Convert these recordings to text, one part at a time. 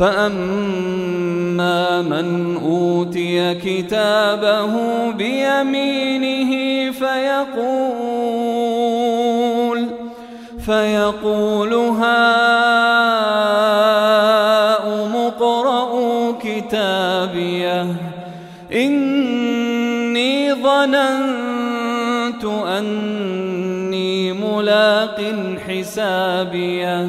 فأما من أوتي كتابه بيمينه فيقول فيقول هاؤم اقرءوا كتابيه إني ظننت أني ملاق حسابيه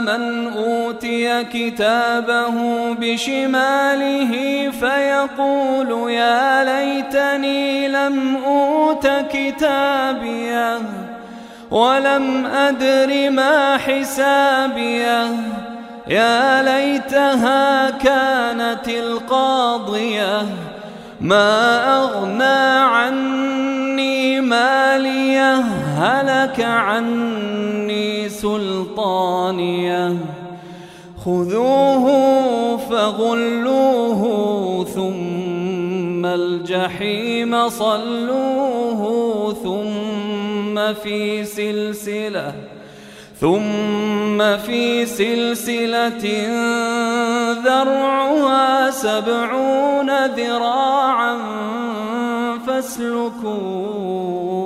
من أوتي كتابه بشماله في يقول يا ليتني لم أوت كتابيه ولم أدر ما حسابيه. يا ليتها كانت القاضية. ما أغنى ماليه هلك عني سلطانية. خذوه فغلوه ثم الجحيم صلوه ثم في سلسلة ثم في سلسلة ذرعها سبعون ذراعا فاسلكوه.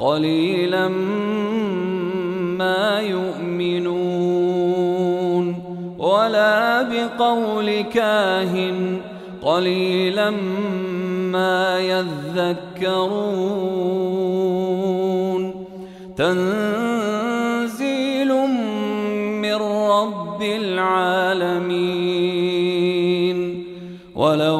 قليلا ما يؤمنون ولا بقول كاهن قليلا ما يذكرون. تنزيل من رب العالمين. ولو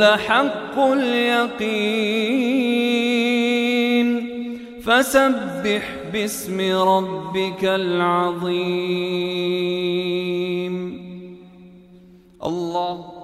لحق اليقين. فسبح باسم ربك العظيم. الله